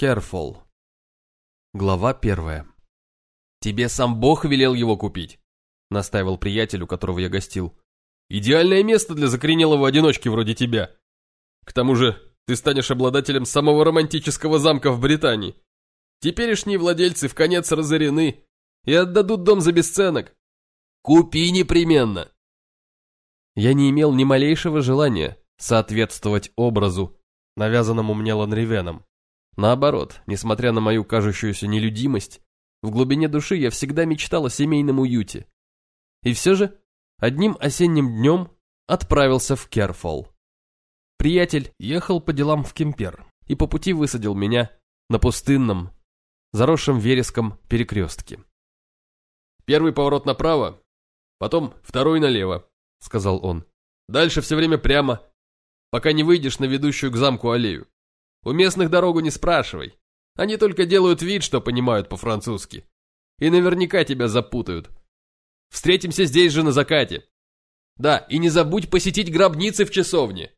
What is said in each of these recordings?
Керфол. Глава первая. «Тебе сам Бог велел его купить», — настаивал приятель, у которого я гостил. «Идеальное место для закоренелого одиночки вроде тебя. К тому же ты станешь обладателем самого романтического замка в Британии. Теперешние владельцы в конец разорены и отдадут дом за бесценок. Купи непременно!» Я не имел ни малейшего желания соответствовать образу, навязанному мне Ланривеном. Наоборот, несмотря на мою кажущуюся нелюдимость, в глубине души я всегда мечтал о семейном уюте. И все же, одним осенним днем отправился в Керфол. Приятель ехал по делам в Кемпер и по пути высадил меня на пустынном, заросшем вереском перекрестке. «Первый поворот направо, потом второй налево», — сказал он. «Дальше все время прямо, пока не выйдешь на ведущую к замку аллею. У местных дорогу не спрашивай. Они только делают вид, что понимают по-французски. И наверняка тебя запутают. Встретимся здесь же на закате. Да, и не забудь посетить гробницы в часовне.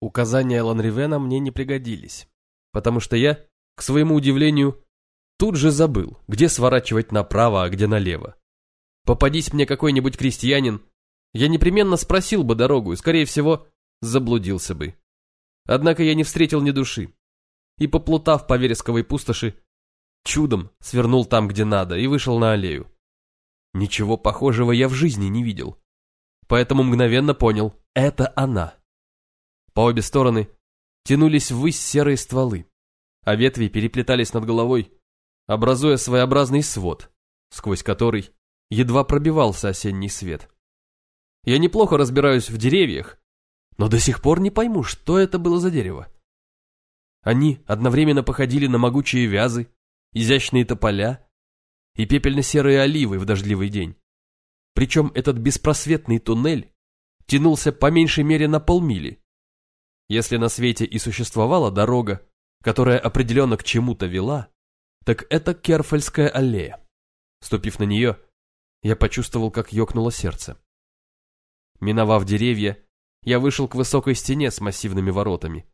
Указания Ланривена мне не пригодились, потому что я, к своему удивлению, тут же забыл, где сворачивать направо, а где налево. Попадись мне какой-нибудь крестьянин, я непременно спросил бы дорогу и, скорее всего, заблудился бы. Однако я не встретил ни души. И, поплутав по вересковой пустоши, чудом свернул там, где надо, и вышел на аллею. Ничего похожего я в жизни не видел. Поэтому мгновенно понял – это она. По обе стороны тянулись ввысь серые стволы, а ветви переплетались над головой, образуя своеобразный свод, сквозь который едва пробивался осенний свет. Я неплохо разбираюсь в деревьях, но до сих пор не пойму, что это было за дерево. Они одновременно походили на могучие вязы, изящные тополя и пепельно-серые оливы в дождливый день. Причем этот беспросветный туннель тянулся по меньшей мере на полмили. Если на свете и существовала дорога, которая определенно к чему-то вела, так это Керфельская аллея. Ступив на нее, я почувствовал, как ёкнуло сердце. Миновав деревья, я вышел к высокой стене с массивными воротами.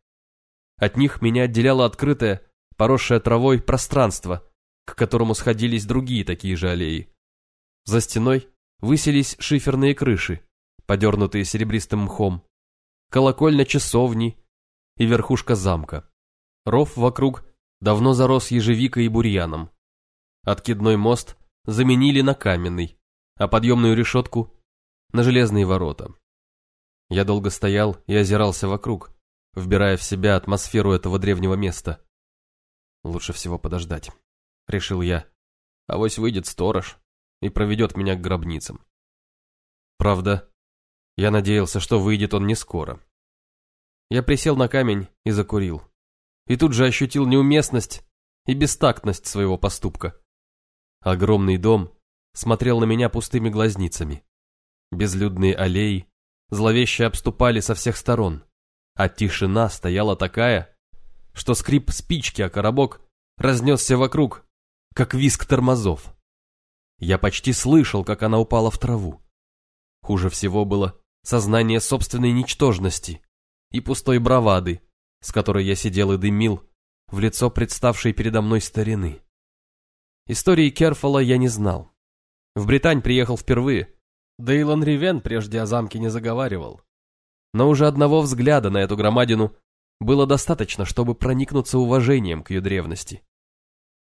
От них меня отделяло открытое, поросшее травой пространство, к которому сходились другие такие же аллеи. За стеной высились шиферные крыши, подернутые серебристым мхом, колокольня часовни и верхушка замка. Ров вокруг давно зарос ежевикой и бурьяном. Откидной мост заменили на каменный, а подъемную решетку – на железные ворота. Я долго стоял и озирался вокруг, вбирая в себя атмосферу этого древнего места. Лучше всего подождать, решил я. Авось выйдет сторож и проведет меня к гробницам. Правда, я надеялся, что выйдет он не скоро. Я присел на камень и закурил. И тут же ощутил неуместность и бестактность своего поступка. Огромный дом смотрел на меня пустыми глазницами. Безлюдные аллеи зловеще обступали со всех сторон, а тишина стояла такая, что скрип спички о коробок разнесся вокруг, как виск тормозов. Я почти слышал, как она упала в траву. Хуже всего было сознание собственной ничтожности и пустой бравады, с которой я сидел и дымил в лицо представшей передо мной старины. Истории Керфола я не знал. В Британь приехал впервые, да и Ланривен прежде о замке не заговаривал. Но уже одного взгляда на эту громадину было достаточно, чтобы проникнуться уважением к ее древности.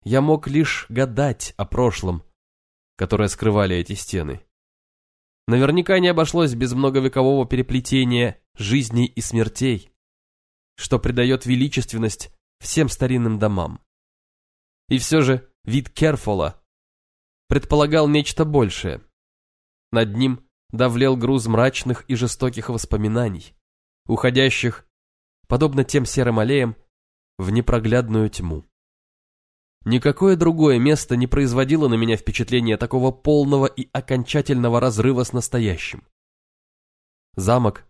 Я мог лишь гадать о прошлом, которое скрывали эти стены. Наверняка не обошлось без многовекового переплетения жизней и смертей, что придает величественность всем старинным домам. И все же вид Керфола предполагал нечто большее. Над ним давлел груз мрачных и жестоких воспоминаний, уходящих, подобно тем серым аллеям, в непроглядную тьму. Никакое другое место не производило на меня впечатления такого полного и окончательного разрыва с настоящим. Замок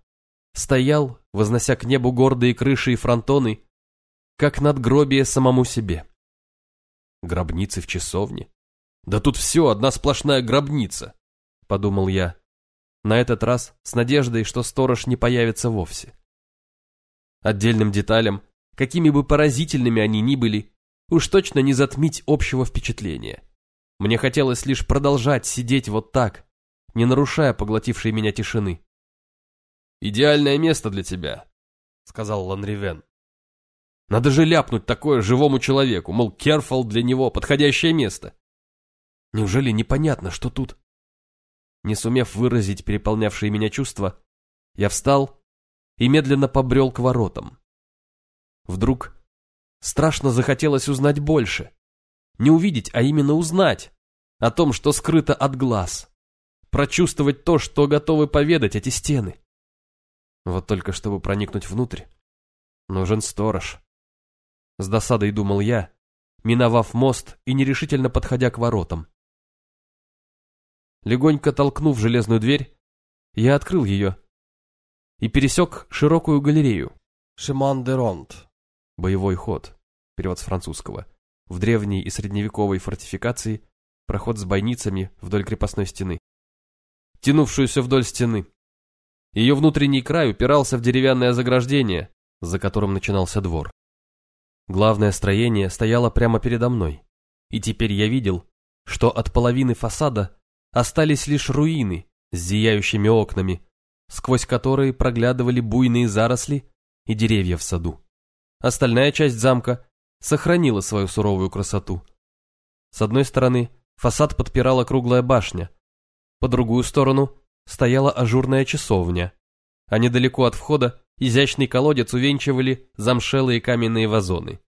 стоял, вознося к небу гордые крыши и фронтоны, как надгробие самому себе. Гробницы в часовне? Да тут все одна сплошная гробница. — подумал я. На этот раз с надеждой, что сторож не появится вовсе. Отдельным деталям, какими бы поразительными они ни были, уж точно не затмить общего впечатления. Мне хотелось лишь продолжать сидеть вот так, не нарушая поглотившей меня тишины. «Идеальное место для тебя», — сказал Ланривен. «Надо же ляпнуть такое живому человеку, мол, Керфол для него подходящее место. Неужели непонятно, что тут?» Не сумев выразить переполнявшие меня чувства, я встал и медленно побрел к воротам. Вдруг страшно захотелось узнать больше. Не увидеть, а именно узнать о том, что скрыто от глаз. Прочувствовать то, что готовы поведать эти стены. Вот только чтобы проникнуть внутрь, нужен сторож. С досадой думал я, миновав мост и нерешительно подходя к воротам. Легонько толкнув железную дверь, я открыл ее и пересек широкую галерею. Шиман де Ронт. Боевой ход. Перевод с французского. В древней и средневековой фортификации проход с бойницами вдоль крепостной стены. Тянувшуюся вдоль стены. Ее внутренний край упирался в деревянное заграждение, за которым начинался двор. Главное строение стояло прямо передо мной, и теперь я видел, что от половины фасада остались лишь руины с зияющими окнами, сквозь которые проглядывали буйные заросли и деревья в саду. Остальная часть замка сохранила свою суровую красоту. С одной стороны фасад подпирала круглая башня, по другую сторону стояла ажурная часовня, а недалеко от входа изящный колодец увенчивали замшелые каменные вазоны.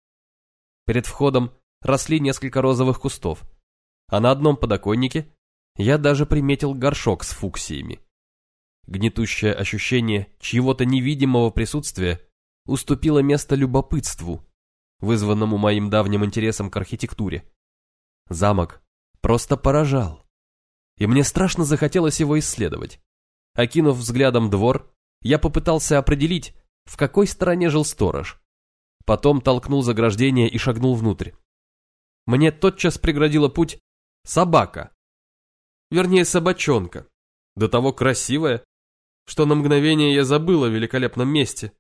Перед входом росли несколько розовых кустов, а на одном подоконнике я даже приметил горшок с фуксиями. Гнетущее ощущение чьего-то невидимого присутствия уступило место любопытству, вызванному моим давним интересом к архитектуре. Замок просто поражал, и мне страшно захотелось его исследовать. Окинув взглядом двор, я попытался определить, в какой стороне жил сторож. Потом толкнул заграждение и шагнул внутрь. Мне тотчас преградила путь собака. Вернее, собачонка. До того красивая, что на мгновение я забыл о великолепном месте,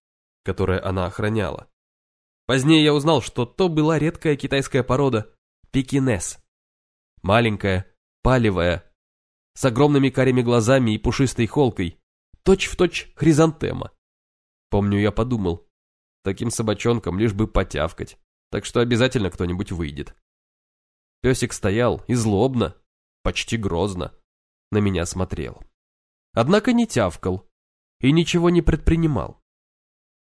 которое она охраняла. Позднее я узнал, что то была редкая китайская порода пекинес. Маленькая, палевая, с огромными карими глазами и пушистой холкой, точь-в-точь точь хризантема. Помню, я подумал, таким собачонкам лишь бы потявкать, так что обязательно кто-нибудь выйдет. Песик стоял и злобно, почти грозно, на меня смотрел однако не тявкал и ничего не предпринимал.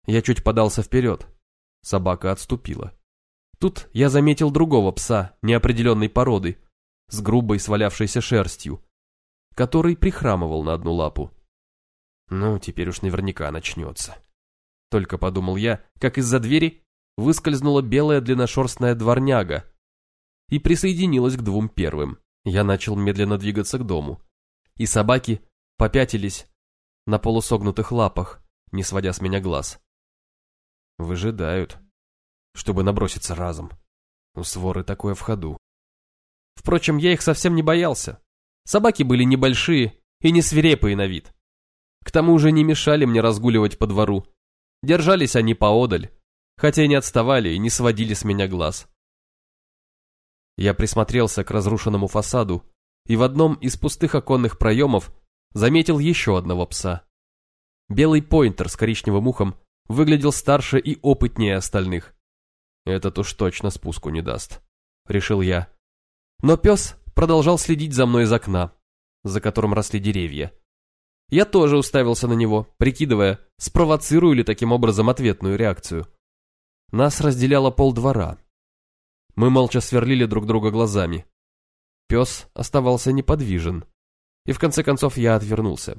Я чуть подался вперед. Собака отступила. Тут я заметил другого пса неопределенной породы, с грубой свалявшейся шерстью, который прихрамывал на одну лапу. Ну, теперь уж наверняка начнется. Только подумал я, как из-за двери выскользнула белая длинношерстная дворняга и присоединилась к двум первым. Я начал медленно двигаться к дому, и собаки попятились на полусогнутых лапах, не сводя с меня глаз. Выжидают, чтобы наброситься разом. У своры такое в ходу. Впрочем, я их совсем не боялся. Собаки были небольшие и не свирепые на вид. К тому же не мешали мне разгуливать по двору. Держались они поодаль, хотя и не отставали и не сводили с меня глаз. Я присмотрелся к разрушенному фасаду, и в одном из пустых оконных проемов заметил еще одного пса. Белый поинтер с коричневым ухом выглядел старше и опытнее остальных. Этот уж точно спуску не даст, решил я. Но пес продолжал следить за мной из окна, за которым росли деревья. Я тоже уставился на него, прикидывая, спровоцирую ли таким образом ответную реакцию. Нас разделяло полдвора. Мы молча сверлили друг друга глазами. Пес оставался неподвижен и в конце концов я отвернулся.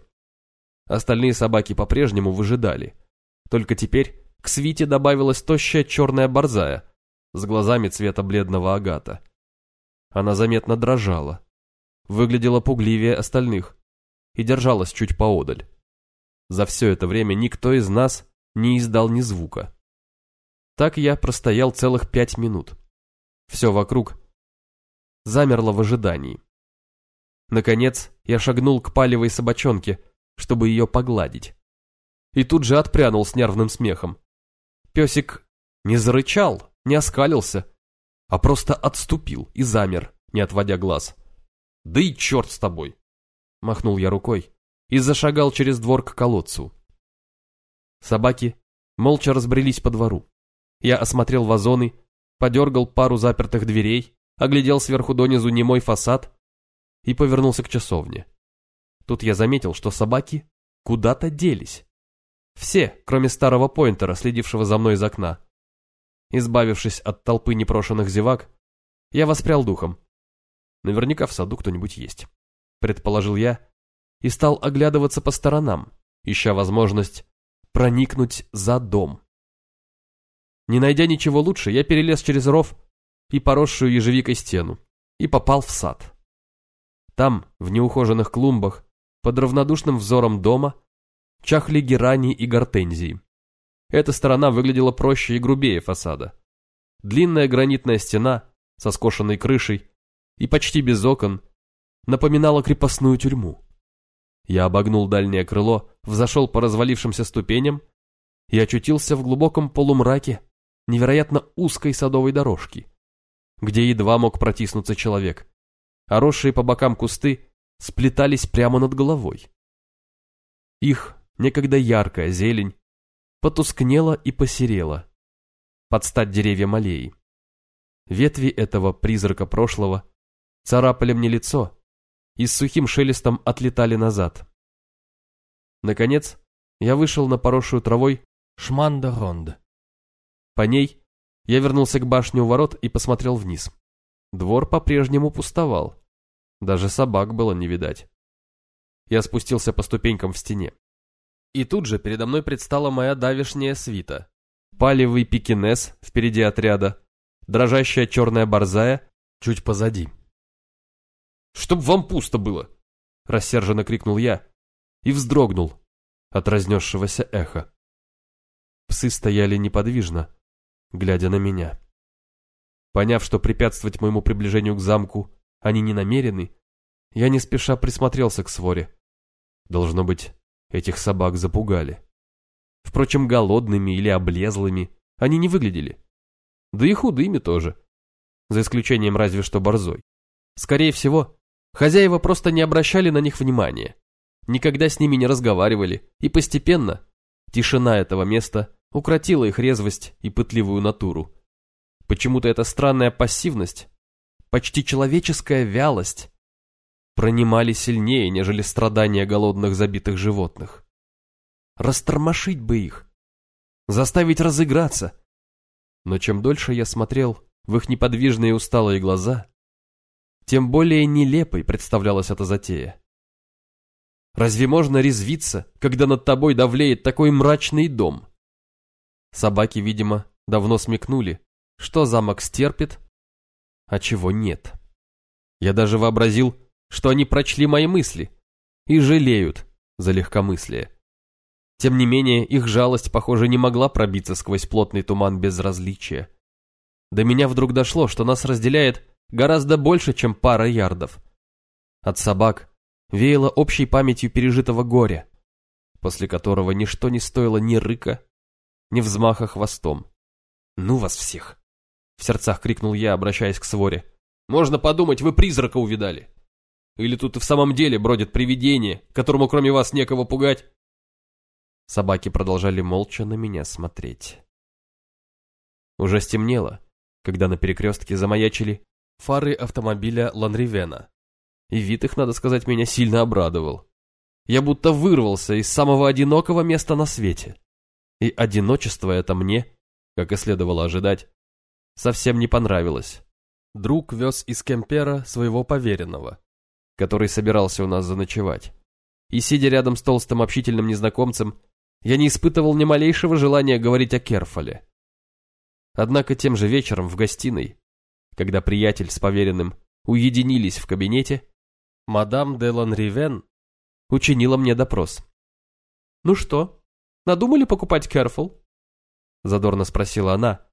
Остальные собаки по-прежнему выжидали. Только теперь к свите добавилась тощая черная борзая с глазами цвета бледного агата. Она заметно дрожала, выглядела пугливее остальных и держалась чуть поодаль. За все это время никто из нас не издал ни звука. Так я простоял целых пять минут. Все вокруг замерло в ожидании. Наконец, я шагнул к палевой собачонке, чтобы ее погладить. И тут же отпрянул с нервным смехом. Песик не зарычал, не оскалился, а просто отступил и замер, не отводя глаз. «Да и черт с тобой!» Махнул я рукой и зашагал через двор к колодцу. Собаки молча разбрелись по двору. Я осмотрел вазоны, подергал пару запертых дверей, оглядел сверху донизу немой фасад и повернулся к часовне. Тут я заметил, что собаки куда-то делись. Все, кроме старого поинтера, следившего за мной из окна. Избавившись от толпы непрошенных зевак, я воспрял духом. Наверняка в саду кто-нибудь есть. Предположил я и стал оглядываться по сторонам, ища возможность проникнуть за дом. Не найдя ничего лучше, я перелез через ров и поросшую ежевикой стену и попал в сад. Там, в неухоженных клумбах, под равнодушным взором дома, чахли герани и гортензии. Эта сторона выглядела проще и грубее фасада. Длинная гранитная стена со скошенной крышей и почти без окон напоминала крепостную тюрьму. Я обогнул дальнее крыло, взошел по развалившимся ступеням и очутился в глубоком полумраке невероятно узкой садовой дорожки, где едва мог протиснуться человек, а росшие по бокам кусты сплетались прямо над головой. Их некогда яркая зелень потускнела и посерела, под стать деревьям аллеи. Ветви этого призрака прошлого царапали мне лицо и с сухим шелестом отлетали назад. Наконец, я вышел на поросшую травой Шманда-Ронд. По ней я вернулся к башне у ворот и посмотрел вниз. Двор по-прежнему пустовал. Даже собак было не видать. Я спустился по ступенькам в стене. И тут же передо мной предстала моя давишняя свита. Палевый пекинес впереди отряда, дрожащая черная борзая чуть позади. «Чтоб вам пусто было!» — рассерженно крикнул я и вздрогнул от разнесшегося эха. Псы стояли неподвижно, глядя на меня. Поняв, что препятствовать моему приближению к замку они не намерены, я не спеша присмотрелся к своре. Должно быть, этих собак запугали. Впрочем, голодными или облезлыми они не выглядели. Да и худыми тоже. За исключением разве что борзой. Скорее всего, хозяева просто не обращали на них внимания. Никогда с ними не разговаривали, и постепенно тишина этого места укротила их резвость и пытливую натуру. Почему-то эта странная пассивность, почти человеческая вялость, пронимали сильнее, нежели страдания голодных забитых животных. Растормошить бы их, заставить разыграться. Но чем дольше я смотрел в их неподвижные усталые глаза, тем более нелепой представлялась эта затея. Разве можно резвиться, когда над тобой давлеет такой мрачный дом? Собаки, видимо, давно смекнули, что замок стерпит, а чего нет. Я даже вообразил, что они прочли мои мысли и жалеют за легкомыслие. Тем не менее, их жалость, похоже, не могла пробиться сквозь плотный туман безразличия. До меня вдруг дошло, что нас разделяет гораздо больше, чем пара ярдов. От собак веяло общей памятью пережитого горя, после которого ничто не стоило ни рыка, ни взмаха хвостом. «Ну вас всех!» — в сердцах крикнул я, обращаясь к своре. «Можно подумать, вы призрака увидали!» Или тут и в самом деле бродит привидение, которому кроме вас некого пугать?» Собаки продолжали молча на меня смотреть. Уже стемнело, когда на перекрестке замаячили фары автомобиля Ланривена. И вид их, надо сказать, меня сильно обрадовал. Я будто вырвался из самого одинокого места на свете. И одиночество это мне, как и следовало ожидать, совсем не понравилось. Друг вез из Кемпера своего поверенного, который собирался у нас заночевать. И сидя рядом с толстым общительным незнакомцем, я не испытывал ни малейшего желания говорить о Керфоле. Однако тем же вечером в гостиной, когда приятель с поверенным уединились в кабинете, мадам де Ланривен учинила мне допрос. «Ну что, надумали покупать Керфол?» Задорно спросила она,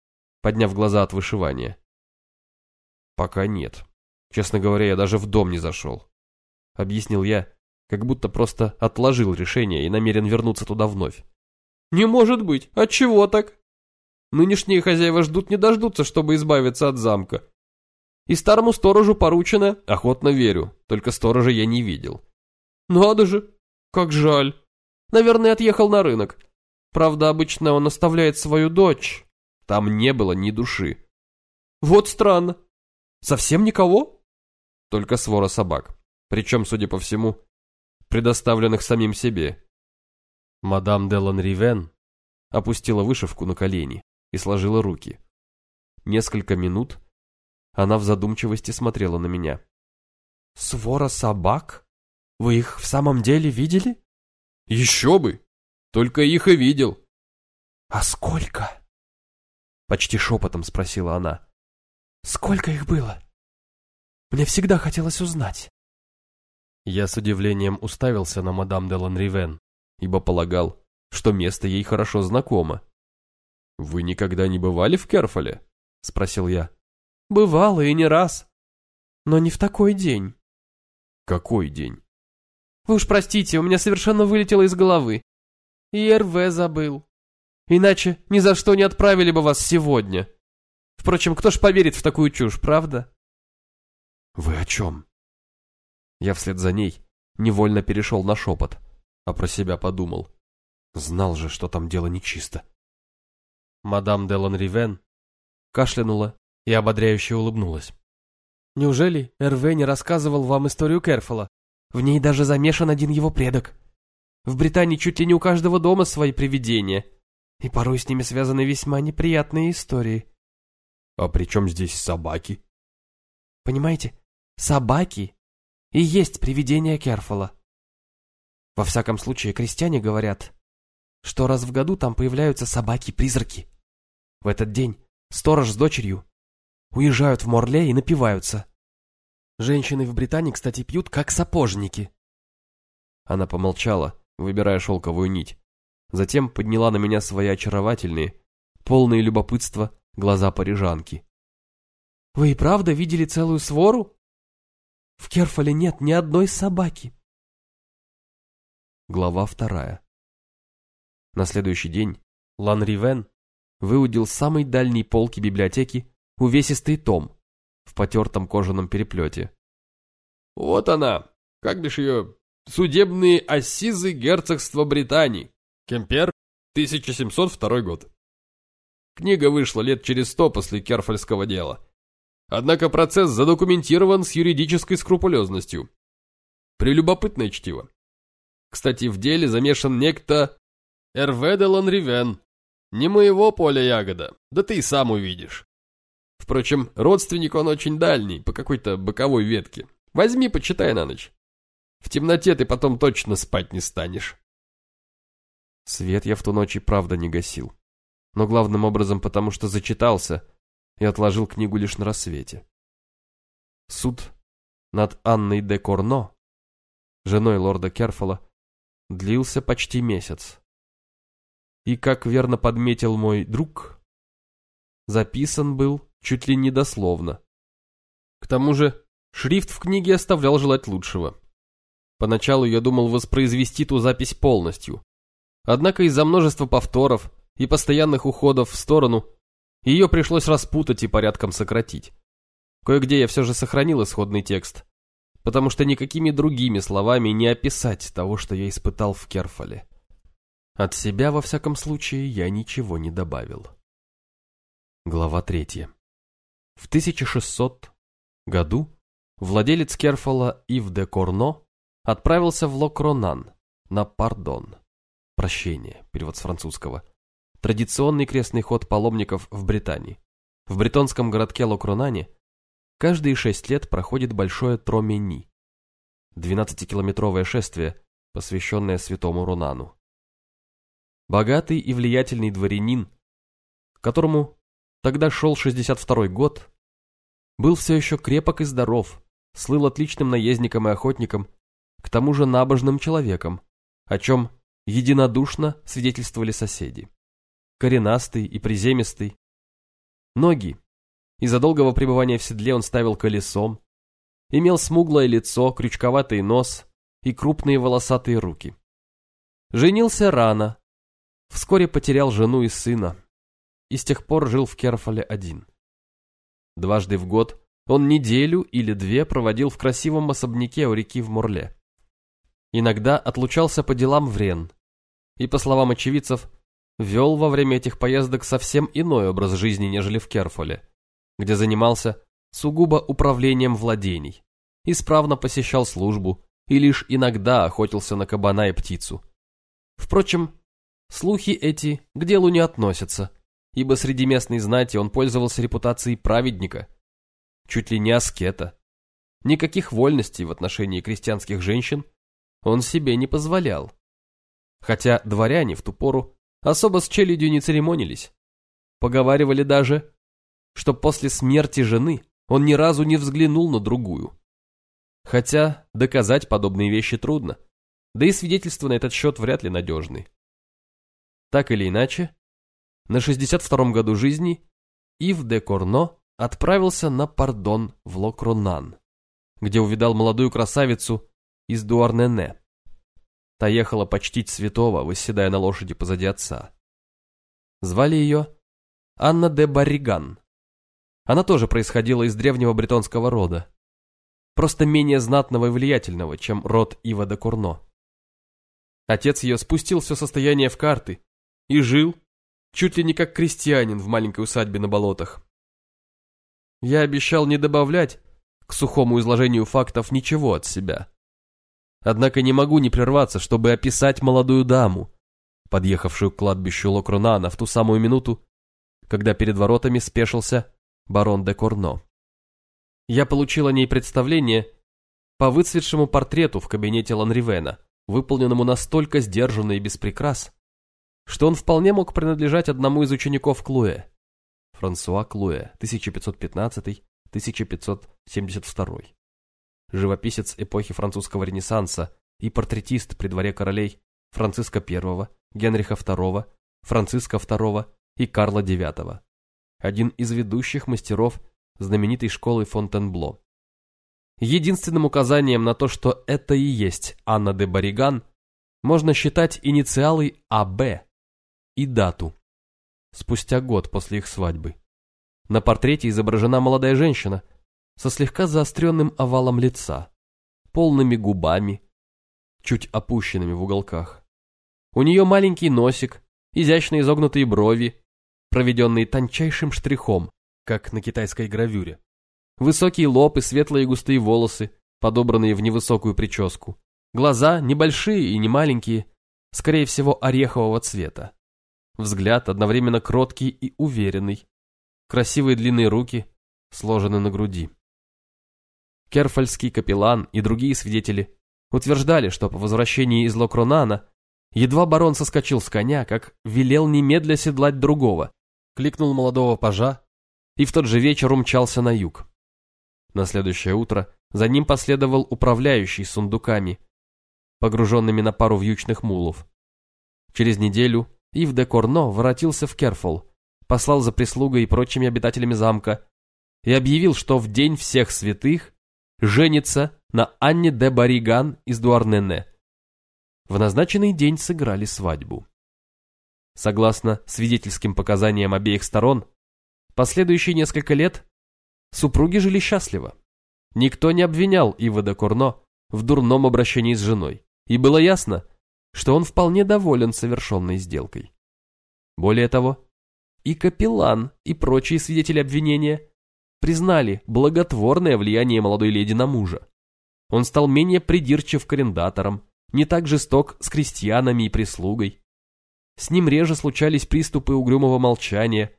подняв глаза от вышивания. «Пока нет. Честно говоря, я даже в дом не зашел объяснил я, как будто просто отложил решение и намерен вернуться туда вновь. «Не может быть! Отчего так?» Нынешние хозяева ждут не дождутся, чтобы избавиться от замка. И старому сторожу поручено, охотно верю, только сторожа я не видел. Надо же, как жаль. Наверное, отъехал на рынок. Правда, обычно он оставляет свою дочь. Там не было ни души. Вот странно. Совсем никого? Только свора собак. Причем, судя по всему, предоставленных самим себе. Мадам Делан Ривен опустила вышивку на колени и сложила руки. Несколько минут она в задумчивости смотрела на меня. «Свора собак? Вы их в самом деле видели?» «Еще бы! Только их и видел». «А сколько?» Почти шепотом спросила она. «Сколько их было? Мне всегда хотелось узнать». Я с удивлением уставился на мадам де Ланривен, ибо полагал, что место ей хорошо знакомо. «Вы никогда не бывали в Керфоле?» — спросил я. «Бывало и не раз. Но не в такой день». «Какой день?» «Вы уж простите, у меня совершенно вылетело из головы. И РВ забыл. Иначе ни за что не отправили бы вас сегодня. Впрочем, кто ж поверит в такую чушь, правда?» «Вы о чем?» Я вслед за ней невольно перешел на шепот, а про себя подумал. Знал же, что там дело нечисто. Мадам Делан Ривен кашлянула и ободряюще улыбнулась. «Неужели РВ не рассказывал вам историю Керфола? В ней даже замешан один его предок. В Британии чуть ли не у каждого дома свои привидения, и порой с ними связаны весьма неприятные истории». «А при чем здесь собаки?» «Понимаете, собаки и есть привидение Керфола. Во всяком случае, крестьяне говорят, что раз в году там появляются собаки-призраки. В этот день сторож с дочерью уезжают в Морле и напиваются. Женщины в Британии, кстати, пьют как сапожники. Она помолчала, выбирая шелковую нить. Затем подняла на меня свои очаровательные, полные любопытства, глаза парижанки. «Вы и правда видели целую свору?» В Керфоле нет ни одной собаки. Глава вторая. На следующий день Лан Ривен выудил с самой дальней полки библиотеки увесистый том в потертом кожаном переплете. «Вот она! Как бишь ее? Судебные ассизы герцогства Британии. Кемпер, 1702 год. Книга вышла лет через сто после Керфольского дела. Однако процесс задокументирован с юридической скрупулезностью. Прелюбопытное чтиво. Кстати, в деле замешан некто Эрве де. Не моего поля ягода, да ты и сам увидишь. Впрочем, родственник он очень дальний, по какой-то боковой ветке. Возьми, почитай на ночь. В темноте ты потом точно спать не станешь. Свет я в ту ночь и правда не гасил. Но главным образом потому, что зачитался и отложил книгу лишь на рассвете. Суд над Анной де Корно, женой лорда Керфола, длился почти месяц. И, как верно подметил мой друг, записан был чуть ли не дословно. К тому же, шрифт в книге оставлял желать лучшего. Поначалу я думал воспроизвести ту запись полностью. Однако из-за множества повторов и постоянных уходов в сторону ее пришлось распутать и порядком сократить. Кое-где я все же сохранил исходный текст, потому что никакими другими словами не описать того, что я испытал в Керфоле. От себя, во всяком случае, я ничего не добавил. Глава третья. В 1600 году владелец Керфола Ив де Корно отправился в Локронан на пардон. Прощение, перевод с французского традиционный крестный ход паломников в Британии. В бретонском городке Локронане каждые шесть лет проходит большое Тромени, 12-километровое шествие, посвященное святому Рунану. Богатый и влиятельный дворянин, которому тогда шел 62-й год, был все еще крепок и здоров, слыл отличным наездником и охотником, к тому же набожным человеком, о чем единодушно свидетельствовали соседи коренастый и приземистый. Ноги. Из-за долгого пребывания в седле он ставил колесом. Имел смуглое лицо, крючковатый нос и крупные волосатые руки. Женился рано. Вскоре потерял жену и сына. И с тех пор жил в Керфоле один. Дважды в год он неделю или две проводил в красивом особняке у реки в Мурле. Иногда отлучался по делам в Рен, и, по словам очевидцев, вел во время этих поездок совсем иной образ жизни, нежели в Керфоле, где занимался сугубо управлением владений, исправно посещал службу и лишь иногда охотился на кабана и птицу. Впрочем, слухи эти к делу не относятся, ибо среди местной знати он пользовался репутацией праведника, чуть ли не аскета. Никаких вольностей в отношении крестьянских женщин он себе не позволял. Хотя дворяне в ту пору особо с челядью не церемонились. Поговаривали даже, что после смерти жены он ни разу не взглянул на другую. Хотя доказать подобные вещи трудно, да и свидетельства на этот счет вряд ли надежны. Так или иначе, на 62-м году жизни Ив де Корно отправился на пардон в Локронан, где увидал молодую красавицу из Дуарнене. Та ехала почтить святого, восседая на лошади позади отца. Звали ее Анна де Барриган. Она тоже происходила из древнего бретонского рода, просто менее знатного и влиятельного, чем род Ива де Курно. Отец ее спустил все состояние в карты и жил, чуть ли не как крестьянин в маленькой усадьбе на болотах. Я обещал не добавлять к сухому изложению фактов ничего от себя. Однако не могу не прерваться, чтобы описать молодую даму, подъехавшую к кладбищу Локрунана в ту самую минуту, когда перед воротами спешился барон де Корно. Я получил о ней представление по выцветшему портрету в кабинете Ланривена, выполненному настолько сдержанно и без что он вполне мог принадлежать одному из учеников Клуэ. Франсуа Клуэ, 1515-1572 живописец эпохи французского ренессанса и портретист при дворе королей Франциска I, Генриха II, Франциска II и Карла IX. Один из ведущих мастеров знаменитой школы Фонтенбло. Единственным указанием на то, что это и есть Анна де Бариган, можно считать инициалы АБ и дату. Спустя год после их свадьбы. На портрете изображена молодая женщина, со слегка заостренным овалом лица, полными губами, чуть опущенными в уголках. У нее маленький носик, изящно изогнутые брови, проведенные тончайшим штрихом, как на китайской гравюре. Высокий лоб и светлые густые волосы, подобранные в невысокую прическу. Глаза небольшие и не маленькие, скорее всего орехового цвета. Взгляд одновременно кроткий и уверенный. Красивые длинные руки сложены на груди. Керфальский капеллан и другие свидетели утверждали, что по возвращении из Локронана едва барон соскочил с коня, как велел немедля седлать другого, кликнул молодого пажа и в тот же вечер умчался на юг. На следующее утро за ним последовал управляющий сундуками, погруженными на пару вьючных мулов. Через неделю Ив де Корно воротился в Керфол, послал за прислугой и прочими обитателями замка и объявил, что в день всех святых женится на Анне де Бариган из Дуарнене. В назначенный день сыграли свадьбу. Согласно свидетельским показаниям обеих сторон, последующие несколько лет супруги жили счастливо. Никто не обвинял Ива де Корно в дурном обращении с женой, и было ясно, что он вполне доволен совершенной сделкой. Более того, и капеллан, и прочие свидетели обвинения признали благотворное влияние молодой леди на мужа. Он стал менее придирчив к арендаторам, не так жесток с крестьянами и прислугой. С ним реже случались приступы угрюмого молчания,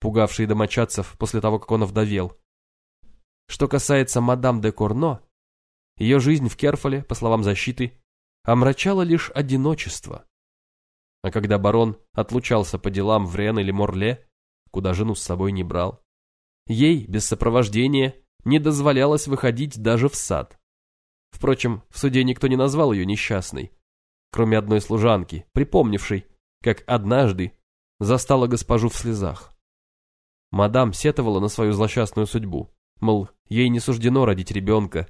пугавшие домочадцев после того, как он овдовел. Что касается мадам де Корно, ее жизнь в Керфоле, по словам защиты, омрачала лишь одиночество. А когда барон отлучался по делам в Рен или Морле, куда жену с собой не брал, Ей, без сопровождения, не дозволялось выходить даже в сад. Впрочем, в суде никто не назвал ее несчастной, кроме одной служанки, припомнившей, как однажды застала госпожу в слезах. Мадам сетовала на свою злосчастную судьбу, мол, ей не суждено родить ребенка,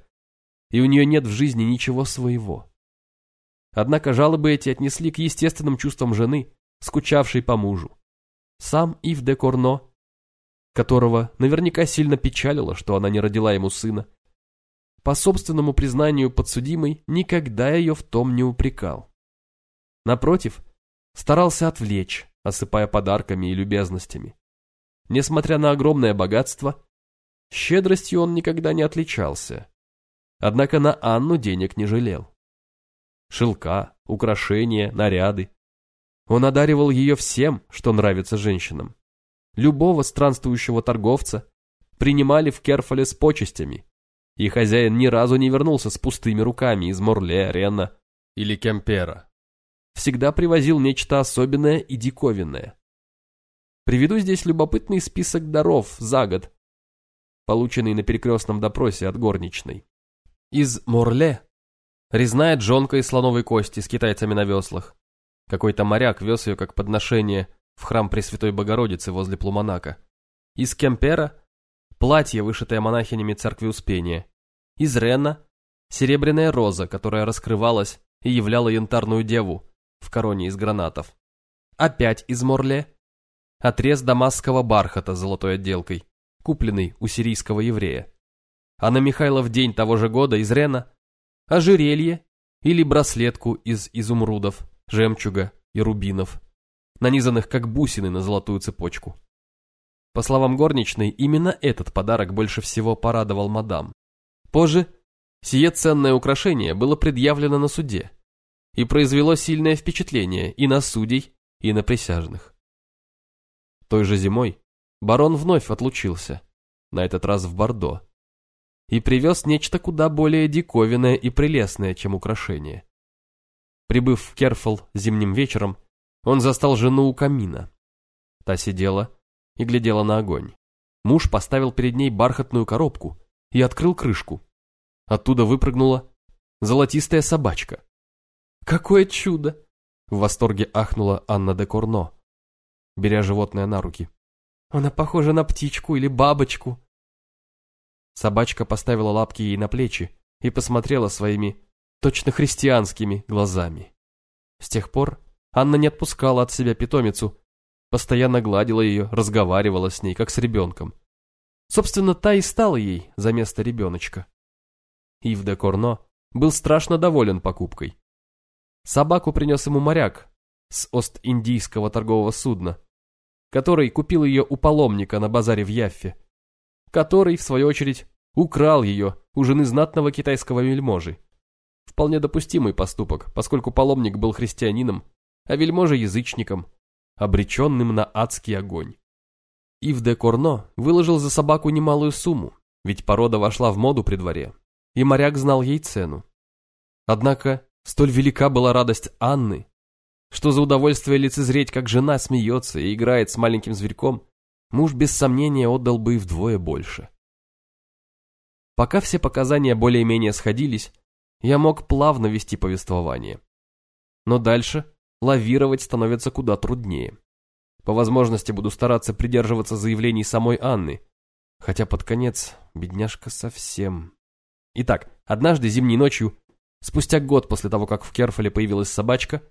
и у нее нет в жизни ничего своего. Однако жалобы эти отнесли к естественным чувствам жены, скучавшей по мужу. сам Ив де Корно, которого наверняка сильно печалило, что она не родила ему сына, по собственному признанию подсудимый никогда ее в том не упрекал. Напротив, старался отвлечь, осыпая подарками и любезностями. Несмотря на огромное богатство, щедростью он никогда не отличался. Однако на Анну денег не жалел. Шелка, украшения, наряды. Он одаривал ее всем, что нравится женщинам. Любого странствующего торговца принимали в Керфоле с почестями, и хозяин ни разу не вернулся с пустыми руками из Морле, Рена или Кемпера. Всегда привозил нечто особенное и диковинное. Приведу здесь любопытный список даров за год, полученный на перекрестном допросе от горничной. Из Морле резная джонка из слоновой кости с китайцами на веслах. Какой-то моряк вез ее как подношение в храм Пресвятой Богородицы возле Плуманака. Из Кемпера платье, вышитое монахинями церкви Успения. Из Рена серебряная роза, которая раскрывалась и являла янтарную деву в короне из гранатов. Опять из Морле отрез дамасского бархата с золотой отделкой, купленный у сирийского еврея. А на Михайлов день того же года из Рена ожерелье или браслетку из изумрудов, жемчуга и рубинов, нанизанных как бусины на золотую цепочку. По словам горничной, именно этот подарок больше всего порадовал мадам. Позже сие ценное украшение было предъявлено на суде и произвело сильное впечатление и на судей, и на присяжных. Той же зимой барон вновь отлучился, на этот раз в Бордо, и привез нечто куда более диковинное и прелестное, чем украшение. Прибыв в Керфл зимним вечером, он застал жену у камина. Та сидела и глядела на огонь. Муж поставил перед ней бархатную коробку и открыл крышку. Оттуда выпрыгнула золотистая собачка. «Какое чудо!» — в восторге ахнула Анна де Корно, беря животное на руки. «Она похожа на птичку или бабочку». Собачка поставила лапки ей на плечи и посмотрела своими точно христианскими глазами. С тех пор Анна не отпускала от себя питомицу постоянно гладила ее, разговаривала с ней, как с ребенком. Собственно, та и стала ей за место ребеночка. Ив де Корно был страшно доволен покупкой. Собаку принес ему моряк с Ост-Индийского торгового судна, который купил ее у паломника на базаре в Яффе, который, в свою очередь, украл ее у жены знатного китайского вельможи. Вполне допустимый поступок, поскольку паломник был христианином, а вельможа язычником, обреченным на адский огонь. Ив де Корно выложил за собаку немалую сумму, ведь порода вошла в моду при дворе, и моряк знал ей цену. Однако столь велика была радость Анны, что за удовольствие лицезреть, как жена смеется и играет с маленьким зверьком, муж без сомнения отдал бы и вдвое больше. Пока все показания более-менее сходились, я мог плавно вести повествование. Но дальше лавировать становится куда труднее. По возможности буду стараться придерживаться заявлений самой Анны, хотя под конец бедняжка совсем... Итак, однажды зимней ночью, спустя год после того, как в Керфоле появилась собачка,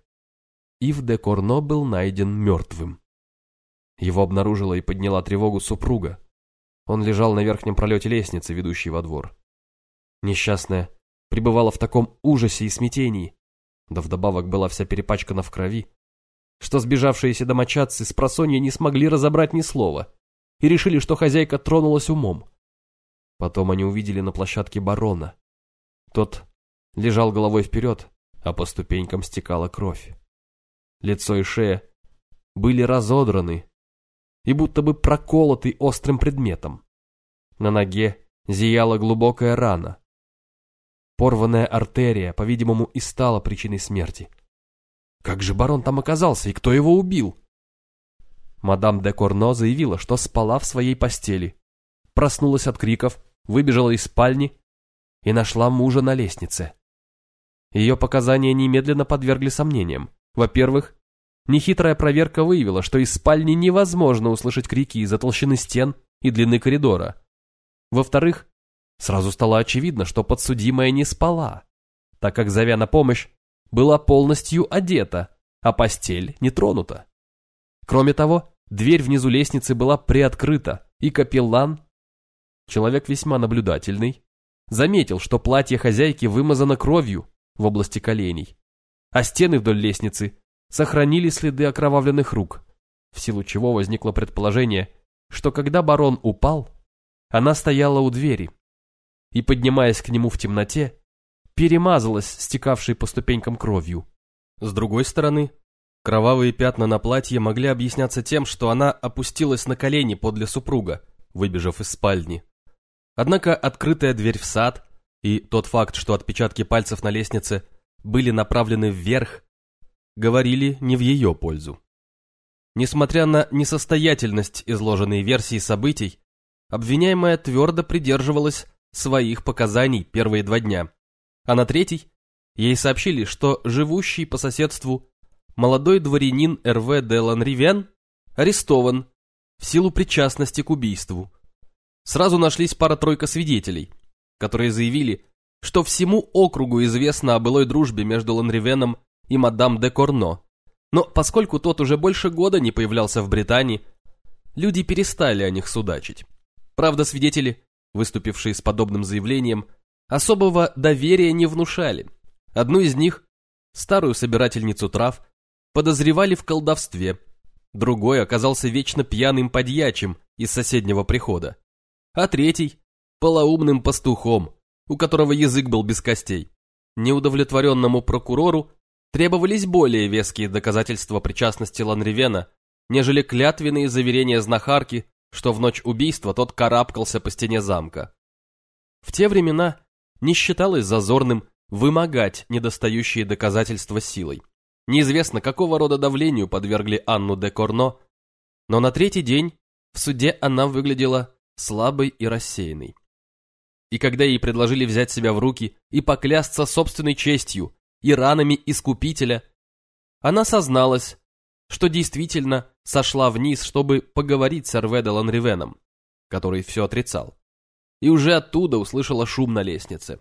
Ив де Корно был найден мертвым. Его обнаружила и подняла тревогу супруга. Он лежал на верхнем пролете лестницы, ведущей во двор. Несчастная пребывала в таком ужасе и смятении, да вдобавок была вся перепачкана в крови, что сбежавшиеся домочадцы с просонья не смогли разобрать ни слова и решили, что хозяйка тронулась умом. Потом они увидели на площадке барона. Тот лежал головой вперед, а по ступенькам стекала кровь. Лицо и шея были разодраны и будто бы проколоты острым предметом. На ноге зияла глубокая рана, Порванная артерия, по-видимому, и стала причиной смерти. Как же барон там оказался и кто его убил? Мадам де Корно заявила, что спала в своей постели. Проснулась от криков, выбежала из спальни и нашла мужа на лестнице. Ее показания немедленно подвергли сомнениям. Во-первых, нехитрая проверка выявила, что из спальни невозможно услышать крики из-за толщины стен и длины коридора. Во-вторых, Сразу стало очевидно, что подсудимая не спала, так как, зовя на помощь, была полностью одета, а постель не тронута. Кроме того, дверь внизу лестницы была приоткрыта, и капеллан, человек весьма наблюдательный, заметил, что платье хозяйки вымазано кровью в области коленей, а стены вдоль лестницы сохранили следы окровавленных рук, в силу чего возникло предположение, что когда барон упал, она стояла у двери и, поднимаясь к нему в темноте, перемазалась стекавшей по ступенькам кровью. С другой стороны, кровавые пятна на платье могли объясняться тем, что она опустилась на колени подле супруга, выбежав из спальни. Однако открытая дверь в сад и тот факт, что отпечатки пальцев на лестнице были направлены вверх, говорили не в ее пользу. Несмотря на несостоятельность изложенной версии событий, обвиняемая твердо придерживалась своих показаний первые два дня, а на третий ей сообщили, что живущий по соседству молодой дворянин Р.В. де Ланривен арестован в силу причастности к убийству. Сразу нашлись пара-тройка свидетелей, которые заявили, что всему округу известно о былой дружбе между Ланривеном и мадам де Корно. Но поскольку тот уже больше года не появлялся в Британии, люди перестали о них судачить. Правда, свидетели, выступившие с подобным заявлением, особого доверия не внушали. Одну из них, старую собирательницу трав, подозревали в колдовстве, другой оказался вечно пьяным подьячим из соседнего прихода, а третий – полоумным пастухом, у которого язык был без костей. Неудовлетворенному прокурору требовались более веские доказательства причастности Ланривена, нежели клятвенные заверения знахарки, что в ночь убийства тот карабкался по стене замка. В те времена не считалось зазорным вымогать недостающие доказательства силой. Неизвестно, какого рода давлению подвергли Анну де Корно, но на третий день в суде она выглядела слабой и рассеянной. И когда ей предложили взять себя в руки и поклясться собственной честью и ранами Искупителя, она созналась, что действительно сошла вниз, чтобы поговорить с Эрве Ланривеном, который все отрицал. И уже оттуда услышала шум на лестнице.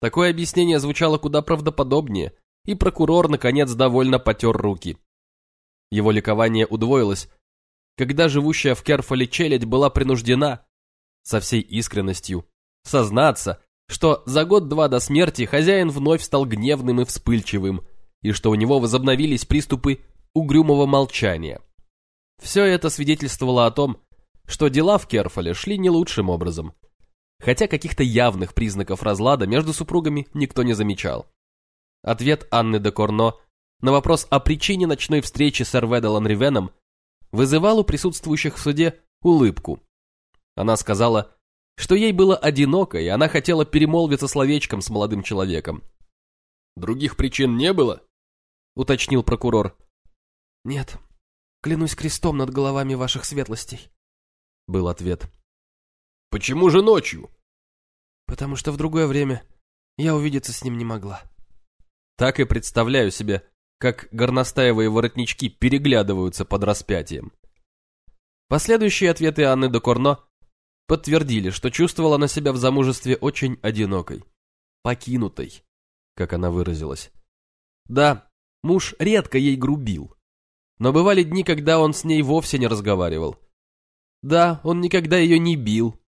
Такое объяснение звучало куда правдоподобнее, и прокурор, наконец, довольно потер руки. Его ликование удвоилось, когда живущая в Керфоле челядь была принуждена, со всей искренностью, сознаться, что за год-два до смерти хозяин вновь стал гневным и вспыльчивым, и что у него возобновились приступы угрюмого молчания. Все это свидетельствовало о том, что дела в Керфоле шли не лучшим образом, хотя каких-то явных признаков разлада между супругами никто не замечал. Ответ Анны де Корно на вопрос о причине ночной встречи с Эрведалом Ривеном вызывал у присутствующих в суде улыбку. Она сказала, что ей было одиноко, и она хотела перемолвиться словечком с молодым человеком. «Других причин не было?» — уточнил прокурор. «Нет, клянусь крестом над головами ваших светлостей», — был ответ. «Почему же ночью?» «Потому что в другое время я увидеться с ним не могла». Так и представляю себе, как горностаевые воротнички переглядываются под распятием. Последующие ответы Анны де Корно подтвердили, что чувствовала она себя в замужестве очень одинокой, покинутой, как она выразилась. Да, муж редко ей грубил, но бывали дни, когда он с ней вовсе не разговаривал. Да, он никогда ее не бил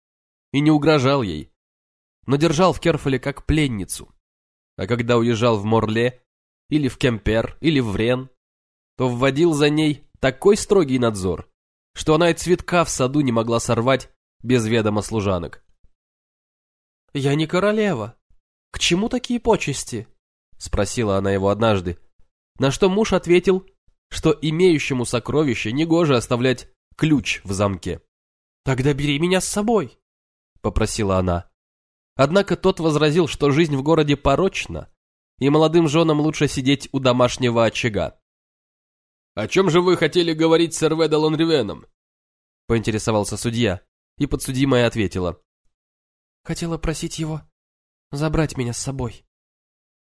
и не угрожал ей, но держал в Керфоле как пленницу. А когда уезжал в Морле, или в Кемпер, или в Рен, то вводил за ней такой строгий надзор, что она и цветка в саду не могла сорвать без ведома служанок. «Я не королева. К чему такие почести?» — спросила она его однажды, на что муж ответил, что имеющему сокровище негоже оставлять ключ в замке. «Тогда бери меня с собой», — попросила она. Однако тот возразил, что жизнь в городе порочна, и молодым женам лучше сидеть у домашнего очага. «О чем же вы хотели говорить с Эрве де Ланривеном?» — поинтересовался судья и подсудимая ответила. «Хотела просить его забрать меня с собой».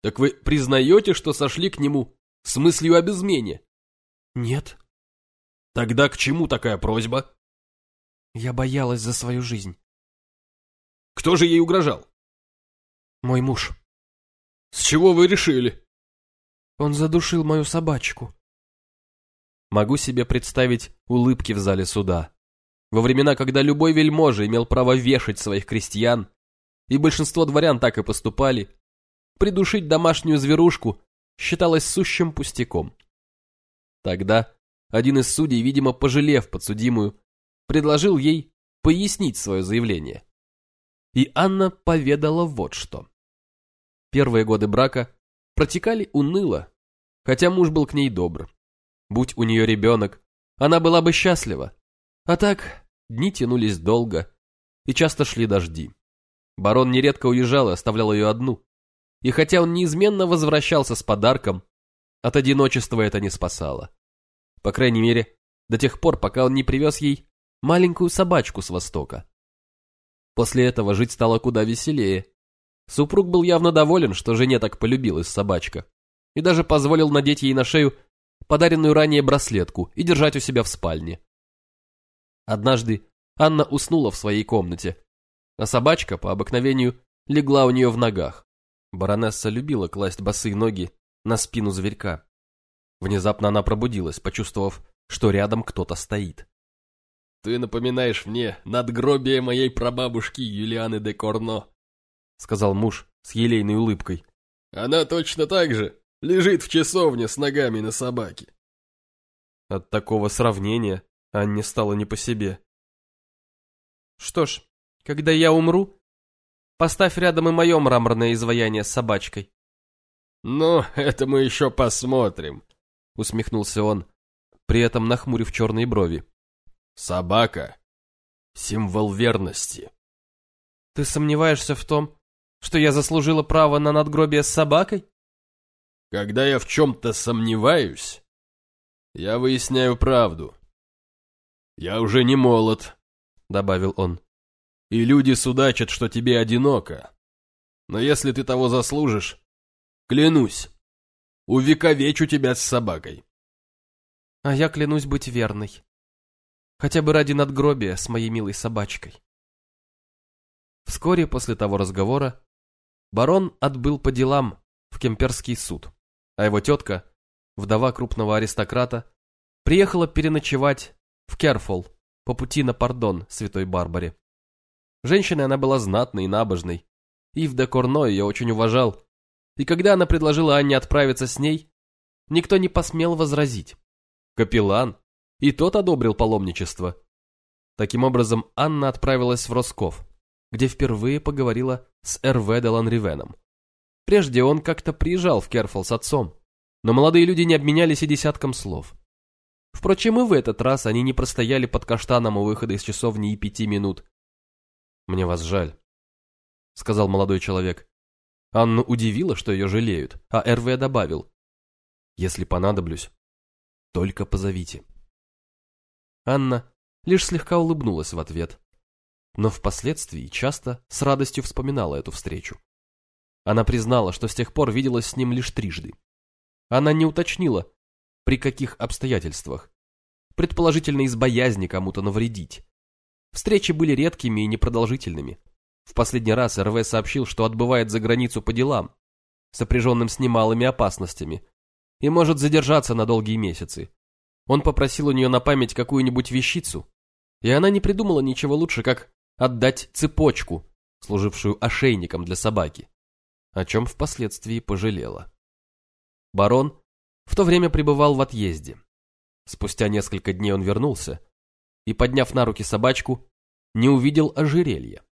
«Так вы признаете, что сошли к нему с мыслью об измене?» «Нет». «Тогда к чему такая просьба?» «Я боялась за свою жизнь». «Кто же ей угрожал?» «Мой муж». «С чего вы решили?» «Он задушил мою собачку». Могу себе представить улыбки в зале суда. Во времена, когда любой вельможа имел право вешать своих крестьян, и большинство дворян так и поступали, придушить домашнюю зверушку считалось сущим пустяком. Тогда один из судей, видимо, пожалев подсудимую, предложил ей пояснить свое заявление. И Анна поведала вот что. Первые годы брака протекали уныло, хотя муж был к ней добр. Будь у нее ребенок, она была бы счастлива. А так, дни тянулись долго, и часто шли дожди. Барон нередко уезжал и оставлял ее одну. И хотя он неизменно возвращался с подарком, от одиночества это не спасало. По крайней мере, до тех пор, пока он не привез ей маленькую собачку с востока. После этого жить стало куда веселее. Супруг был явно доволен, что жене так полюбилась собачка, и даже позволил надеть ей на шею подаренную ранее браслетку и держать у себя в спальне. Однажды Анна уснула в своей комнате, а собачка, по обыкновению, легла у нее в ногах. Баронесса любила класть босые ноги на спину зверька. Внезапно она пробудилась, почувствовав, что рядом кто-то стоит. «Ты напоминаешь мне надгробие моей прабабушки Юлианы де Корно», сказал муж с елейной улыбкой. «Она точно так же лежит в часовне с ногами на собаке». От такого сравнения Анне стало не по себе. «Что ж, когда я умру, поставь рядом и мое мраморное изваяние с собачкой». «Ну, это мы еще посмотрим», — усмехнулся он, при этом нахмурив черные брови. «Собака — символ верности». «Ты сомневаешься в том, что я заслужила право на надгробие с собакой?» «Когда я в чем-то сомневаюсь, я выясняю правду. Я уже не молод», — добавил он. «И люди судачат, что тебе одиноко. Но если ты того заслужишь, клянусь, увековечу тебя с собакой». «А я клянусь быть верной. Хотя бы ради надгробия с моей милой собачкой». Вскоре после того разговора барон отбыл по делам в Кемперский суд, а его тетка, вдова крупного аристократа, приехала переночевать в Керфол по пути на Пардон Святой Барбаре. Женщиной она была знатной и набожной. Ив де Корно ее очень уважал, и когда она предложила Анне отправиться с ней, никто не посмел возразить. Капеллан, и тот одобрил паломничество. Таким образом, Анна отправилась в Росков, где впервые поговорила с Р.В. де Ланривеном. Прежде он как-то приезжал в Керфол с отцом, но молодые люди не обменялись и десятком слов. Впрочем, и в этот раз они не простояли под каштаном у выхода из часовни и пяти минут. «Мне вас жаль», — сказал молодой человек. Анну удивило, что ее жалеют, а РВ добавил. «Если понадоблюсь, только позовите». Анна лишь слегка улыбнулась в ответ, но впоследствии часто с радостью вспоминала эту встречу. Она признала, что с тех пор виделась с ним лишь трижды. Она не уточнила, при каких обстоятельствах, предположительно из боязни кому-то навредить. Встречи были редкими и непродолжительными. В последний раз РВ сообщил, что отбывает за границу по делам, сопряженным с немалыми опасностями, и может задержаться на долгие месяцы. Он попросил у нее на память какую-нибудь вещицу, и она не придумала ничего лучше, как отдать цепочку, служившую ошейником для собаки, о чем впоследствии пожалела. Барон в то время пребывал в отъезде. Спустя несколько дней он вернулся и, подняв на руки собачку, не увидел ожерелья.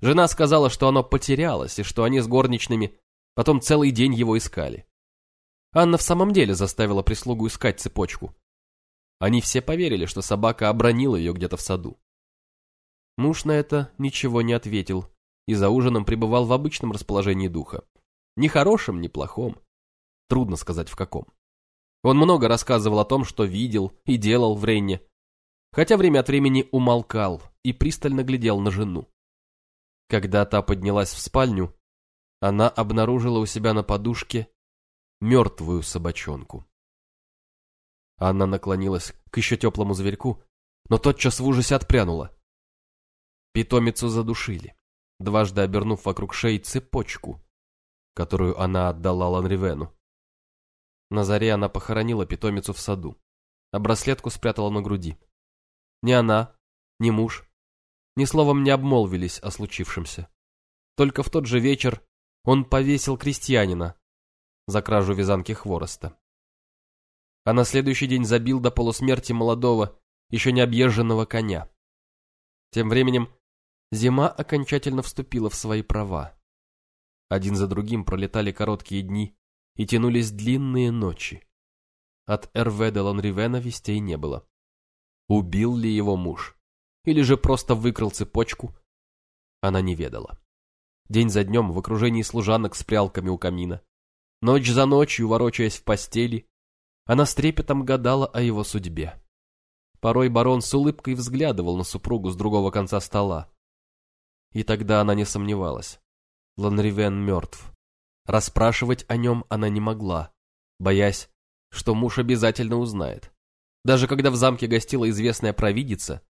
Жена сказала, что оно потерялось, и что они с горничными потом целый день его искали. Анна в самом деле заставила прислугу искать цепочку. Они все поверили, что собака обронила ее где-то в саду. Муж на это ничего не ответил и за ужином пребывал в обычном расположении духа. Ни хорошем, ни плохом. Трудно сказать в каком. Он много рассказывал о том, что видел и делал в Рейне, хотя время от времени умолкал и пристально глядел на жену. Когда та поднялась в спальню, она обнаружила у себя на подушке мертвую собачонку. Анна наклонилась к еще теплому зверьку, но тотчас в ужасе отпрянула. Питомицу задушили, дважды обернув вокруг шеи цепочку, которую она отдала Ланривену. На заре она похоронила питомицу в саду, а браслетку спрятала на груди. Ни она, ни муж, ни словом не обмолвились о случившемся. Только в тот же вечер он повесил крестьянина за кражу вязанки хвороста. А на следующий день забил до полусмерти молодого, еще не объезженного коня. Тем временем зима окончательно вступила в свои права. Один за другим пролетали короткие дни и тянулись длинные ночи. От Эрве де Ланривена вестей не было. Убил ли его муж? Или же просто выкрал цепочку? Она не ведала. День за днем в окружении служанок с прялками у камина. Ночь за ночью, ворочаясь в постели, она с трепетом гадала о его судьбе. Порой барон с улыбкой взглядывал на супругу с другого конца стола. И тогда она не сомневалась. Ланривен мертв. Расспрашивать о нем она не могла, боясь, что муж обязательно узнает. Даже когда в замке гостила известная провидица,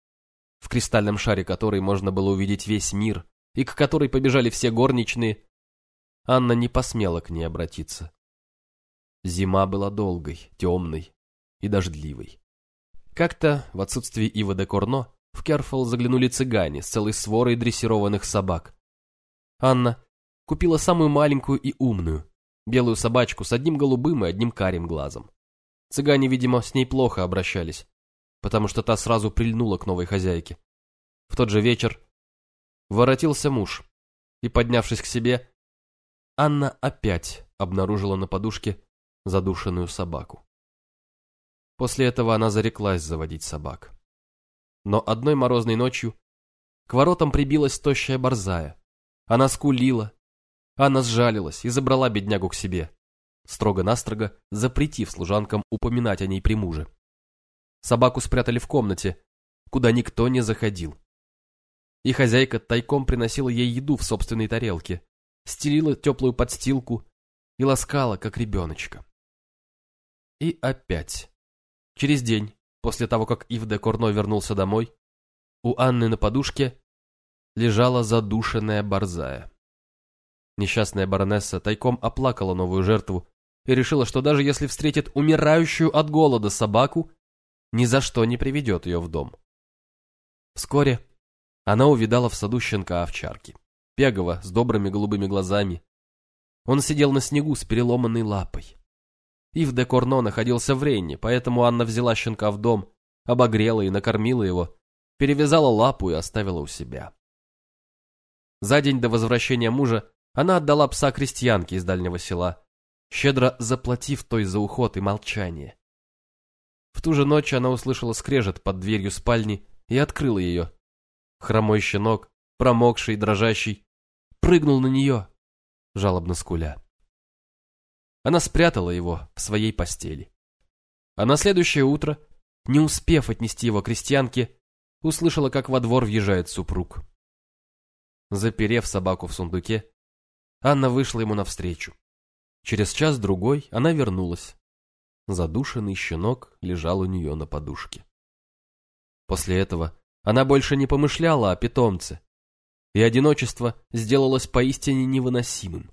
в кристальном шаре которой можно было увидеть весь мир, и к которой побежали все горничные, Анна не посмела к ней обратиться. Зима была долгой, темной и дождливой. Как-то, в отсутствии Ива де Корно, в Керфол заглянули цыгане с целой сворой дрессированных собак. Анна купила самую маленькую и умную, белую собачку с одним голубым и одним карим глазом. Цыгане, видимо, с ней плохо обращались, потому что та сразу прильнула к новой хозяйке. В тот же вечер воротился муж, и, поднявшись к себе, Анна опять обнаружила на подушке задушенную собаку. После этого она зареклась заводить собак. Но одной морозной ночью к воротам прибилась тощая борзая. Она скулила, Анна сжалилась и забрала беднягу к себе, строго-настрого запретив служанкам упоминать о ней при муже. Собаку спрятали в комнате, куда никто не заходил. И хозяйка тайком приносила ей еду в собственной тарелке, стелила теплую подстилку и ласкала, как ребеночка. И опять. Через день, после того, как Ив де Корно вернулся домой, у Анны на подушке лежала задушенная борзая. Несчастная баронесса тайком оплакала новую жертву и решила, что даже если встретит умирающую от голода собаку, ни за что не приведет ее в дом. Вскоре она увидала в саду щенка овчарки, пегого, с добрыми голубыми глазами. Он сидел на снегу с переломанной лапой. Ив де Корно находился в Рейне, поэтому Анна взяла щенка в дом, обогрела и накормила его, перевязала лапу и оставила у себя. За день до возвращения мужа она отдала пса крестьянке из дальнего села, щедро заплатив той за уход и молчание. В ту же ночь она услышала скрежет под дверью спальни и открыла ее. Хромой щенок, промокший, дрожащий, прыгнул на нее, жалобно скуля. Она спрятала его в своей постели. А на следующее утро, не успев отнести его крестьянке, услышала, как во двор въезжает супруг. Заперев собаку в сундуке, Анна вышла ему навстречу. Через час-другой она вернулась. Задушенный щенок лежал у нее на подушке. После этого она больше не помышляла о питомце, и одиночество сделалось поистине невыносимым.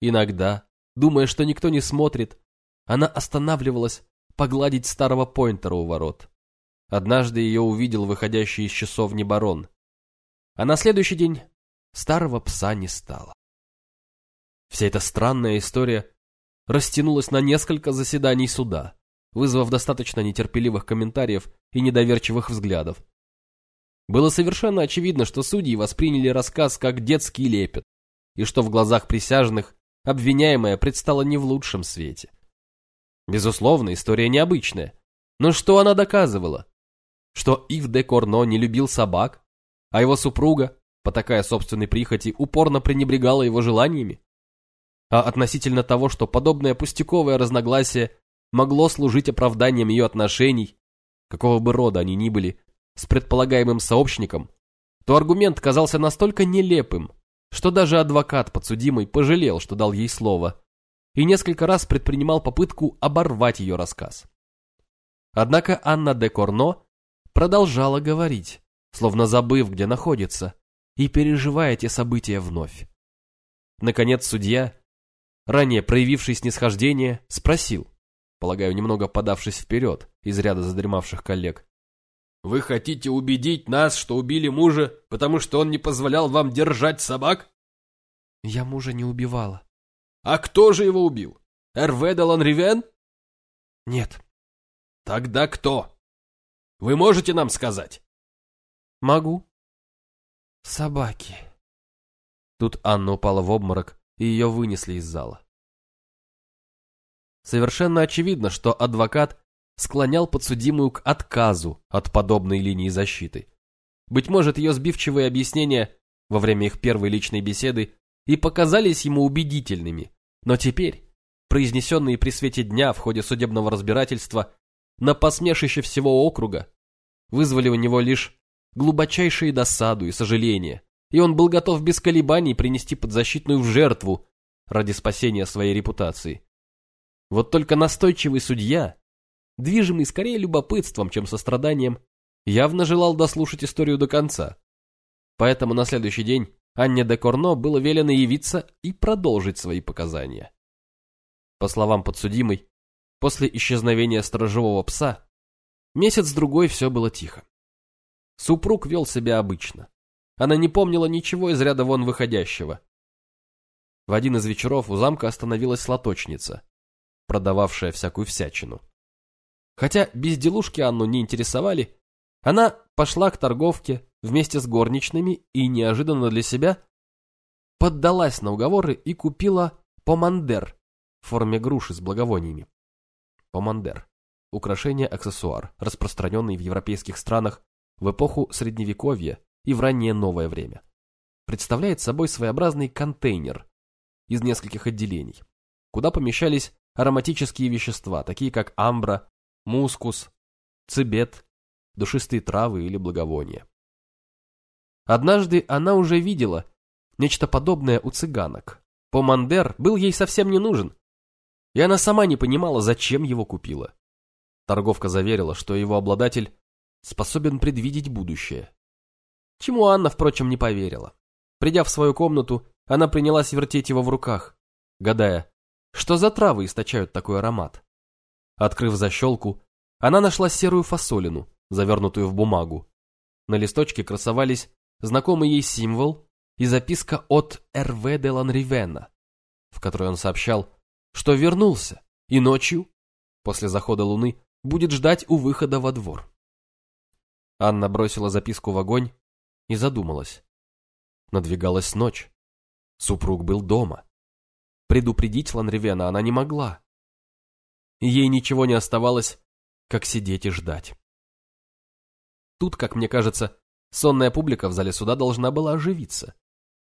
Иногда, думая, что никто не смотрит, она останавливалась погладить старого поинтера у ворот. Однажды ее увидел выходящий из часовни барон. А на следующий день старого пса не стало. Вся эта странная история растянулась на несколько заседаний суда, вызвав достаточно нетерпеливых комментариев и недоверчивых взглядов. Было совершенно очевидно, что судьи восприняли рассказ как детский лепет, и что в глазах присяжных обвиняемая предстала не в лучшем свете. Безусловно, история необычная. Но что она доказывала? Что Ив де Корно не любил собак, а его супруга, потакая собственной прихоти, упорно пренебрегала его желаниями? А относительно того, что подобное пустяковое разногласие могло служить оправданием ее отношений, какого бы рода они ни были, с предполагаемым сообщником, то аргумент казался настолько нелепым, что даже адвокат подсудимый пожалел, что дал ей слово, и несколько раз предпринимал попытку оборвать ее рассказ. Однако Анна де Корно продолжала говорить, словно забыв, где находится, и переживая те события вновь. Наконец судья, ранее проявивший снисхождение, спросил, полагаю, немного подавшись вперед из ряда задремавших коллег. «Вы хотите убедить нас, что убили мужа, потому что он не позволял вам держать собак?» «Я мужа не убивала». «А кто же его убил? Эрве де Ланривен?» «Нет». «Тогда кто? Вы можете нам сказать?» «Могу». «Собаки». Тут Анна упала в обморок, и ее вынесли из зала. Совершенно очевидно, что адвокат склонял подсудимую к отказу от подобной линии защиты. Быть может, ее сбивчивые объяснения во время их первой личной беседы и показались ему убедительными, но теперь, произнесенные при свете дня в ходе судебного разбирательства на посмешище всего округа, вызвали у него лишь глубочайшие досаду и сожаление, и он был готов без колебаний принести подзащитную в жертву ради спасения своей репутации. Вот только настойчивый судья, движимый скорее любопытством, чем состраданием, явно желал дослушать историю до конца. Поэтому на следующий день Анне де Корно было велено явиться и продолжить свои показания. По словам подсудимой, после исчезновения сторожевого пса, месяц-другой все было тихо. Супруг вел себя обычно. Она не помнила ничего из ряда вон выходящего. В один из вечеров у замка остановилась лоточница, продававшая всякую всячину. Хотя безделушки Анну не интересовали, она пошла к торговке вместе с горничными и неожиданно для себя поддалась на уговоры и купила помандер в форме груши с благовониями. Помандер – украшение-аксессуар, распространенный в европейских странах в эпоху Средневековья и в раннее новое время. Представляет собой своеобразный контейнер из нескольких отделений, куда помещались ароматические вещества, такие как амбра, мускус, цибет, душистые травы или благовония. Однажды она уже видела нечто подобное у цыганок. Помандер был ей совсем не нужен, и она сама не понимала, зачем его купила. Торговка заверила, что его обладатель способен предвидеть будущее. Чему Анна, впрочем, не поверила. Придя в свою комнату, она принялась вертеть его в руках, гадая, что за травы источают такой аромат. Открыв защелку, она нашла серую фасолину, завернутую в бумагу. На листочке красовались знакомый ей символ и записка от Р.В. де Ланривена, в которой он сообщал, что вернулся и ночью, после захода луны, будет ждать у выхода во двор. Анна бросила записку в огонь и задумалась. Надвигалась ночь. Супруг был дома. Предупредить Ланривена она не могла. Ей ничего не оставалось, как сидеть и ждать. Тут, как мне кажется, сонная публика в зале суда должна была оживиться.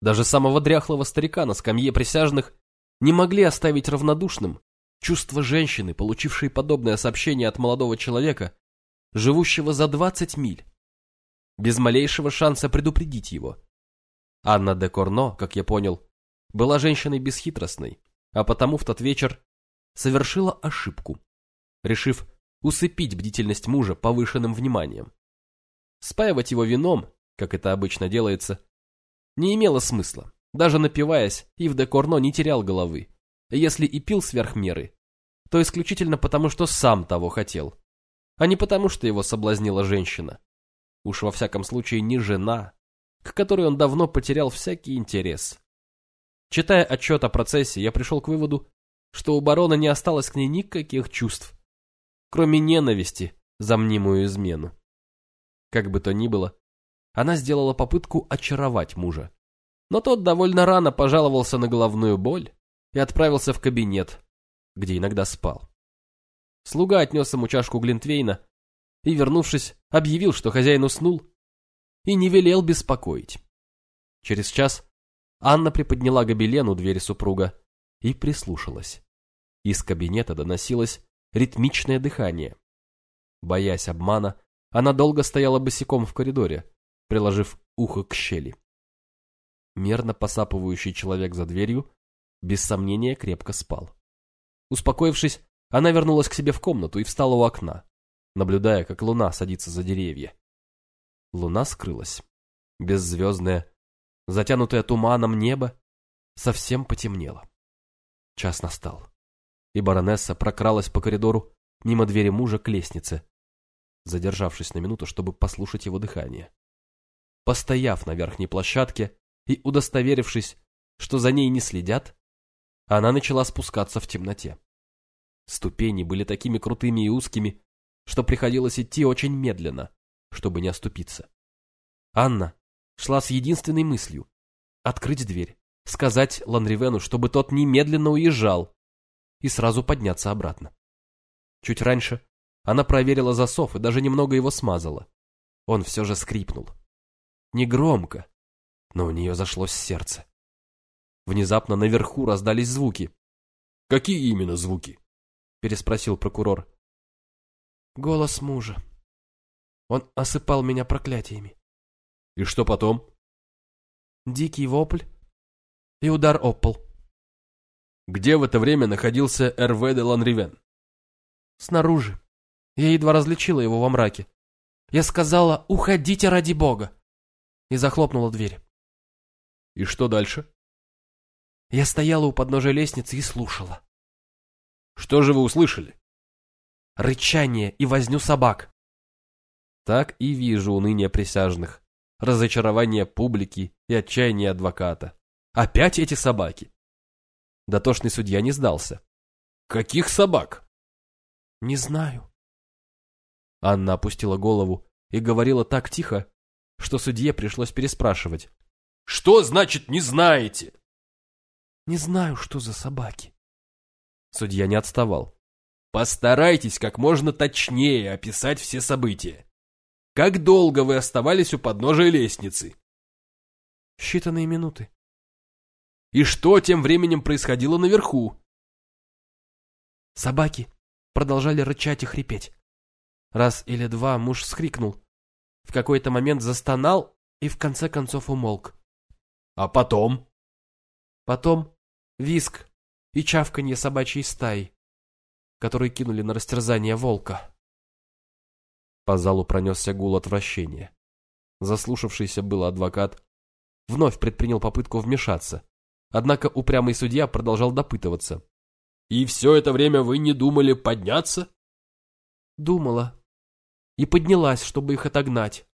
Даже самого дряхлого старика на скамье присяжных не могли оставить равнодушным чувство женщины, получившей подобное сообщение от молодого человека, живущего за 20 миль, без малейшего шанса предупредить его. Анна де Корно, как я понял, была женщиной бесхитростной, а потому в тот вечер совершила ошибку, решив усыпить бдительность мужа повышенным вниманием. Спаивать его вином, как это обычно делается, не имело смысла. Даже напиваясь, Ив де Корно не терял головы. Если и пил сверх меры, то исключительно потому, что сам того хотел, а не потому, что его соблазнила женщина. Уж во всяком случае не жена, к которой он давно потерял всякий интерес. Читая отчет о процессе, я пришел к выводу, что у барона не осталось к ней никаких чувств, кроме ненависти за мнимую измену. Как бы то ни было, она сделала попытку очаровать мужа. Но тот довольно рано пожаловался на головную боль и отправился в кабинет, где иногда спал. Слуга отнес ему чашку Глинтвейна и, вернувшись, объявил, что хозяин уснул и не велел беспокоить. Через час Анна приподняла гобелен у двери супруга и прислушалась. Из кабинета доносилось ритмичное дыхание. Боясь обмана, она долго стояла босиком в коридоре, приложив ухо к щели. Мерно посапывающий человек за дверью, без сомнения, крепко спал. Успокоившись, она вернулась к себе в комнату и встала у окна, наблюдая, как луна садится за деревья. Луна скрылась. Беззвездное, затянутое туманом небо совсем потемнело. Час настал, и баронесса прокралась по коридору мимо двери мужа к лестнице, задержавшись на минуту, чтобы послушать его дыхание. Постояв на верхней площадке и удостоверившись, что за ней не следят, она начала спускаться в темноте. Ступени были такими крутыми и узкими, что приходилось идти очень медленно, чтобы не оступиться. Анна шла с единственной мыслью — открыть дверь, сказать Ланривену, чтобы тот немедленно уезжал, и сразу подняться обратно. Чуть раньше она проверила засов и даже немного его смазала. Он все же скрипнул. Негромко, но у нее зашлось сердце. Внезапно наверху раздались звуки. «Какие именно звуки?» — переспросил прокурор. «Голос мужа. Он осыпал меня проклятиями». «И что потом?» «Дикий вопль и удар об пол». Где в это время находился Р.В. де Ланривен? Снаружи. Я едва различила его во мраке. Я сказала «Уходите ради бога!» и захлопнула дверь. И что дальше? Я стояла у подножия лестницы и слушала. Что же вы услышали? Рычание и возню собак. Так и вижу уныние присяжных, разочарование публики и отчаяние адвоката. Опять эти собаки. Дотошный судья не сдался. Каких собак? Не знаю. Анна опустила голову и говорила так тихо, что судье пришлось переспрашивать. Что значит «не знаете»? Не знаю, что за собаки. Судья не отставал. Постарайтесь как можно точнее описать все события. Как долго вы оставались у подножия лестницы? Считанные минуты. И что тем временем происходило наверху? Собаки продолжали рычать и хрипеть. Раз или два муж вскрикнул. В какой-то момент застонал и в конце концов умолк. А потом? Потом виск и чавканье собачьей стаи, которые кинули на растерзание волка. По залу пронесся гул отвращения. Заслушавшийся был адвокат вновь предпринял попытку вмешаться, однако упрямый судья продолжал допытываться. «И все это время вы не думали подняться?» «Думала. И поднялась, чтобы их отогнать».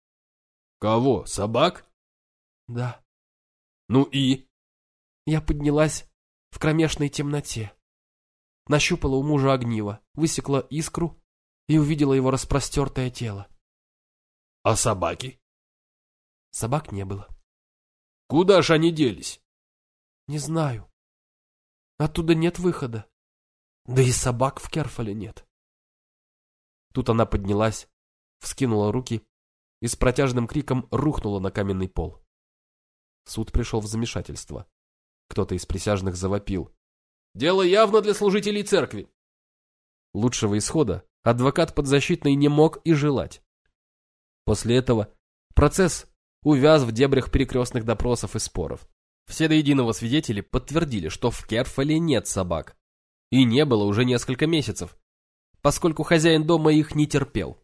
«Кого, собак?» «Да». «Ну и?» Я поднялась в кромешной темноте. Нащупала у мужа огниво, высекла искру и увидела его распростертое тело. А собаки? Собак не было. Куда ж они делись? Не знаю. Оттуда нет выхода. Да и собак в Керфоле нет. Тут она поднялась, вскинула руки и с протяжным криком рухнула на каменный пол. Суд пришел в замешательство. Кто-то из присяжных завопил. «Дело явно для служителей церкви!» Лучшего исхода адвокат подзащитный не мог и желать. После этого процесс увяз в дебрях перекрестных допросов и споров. Все до единого свидетели подтвердили, что в Керфоле нет собак. И не было уже несколько месяцев, поскольку хозяин дома их не терпел.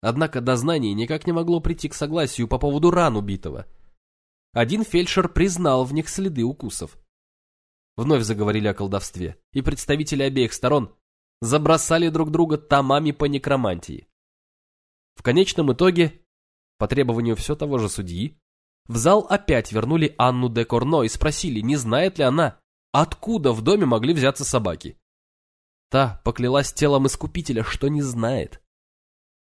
Однако дознание никак не могло прийти к согласию по поводу ран убитого – один фельдшер признал в них следы укусов. Вновь заговорили о колдовстве, и представители обеих сторон забросали друг друга томами по некромантии. В конечном итоге, по требованию все того же судьи, в зал опять вернули Анну де Корно и спросили, не знает ли она, откуда в доме могли взяться собаки. Та поклялась телом искупителя, что не знает.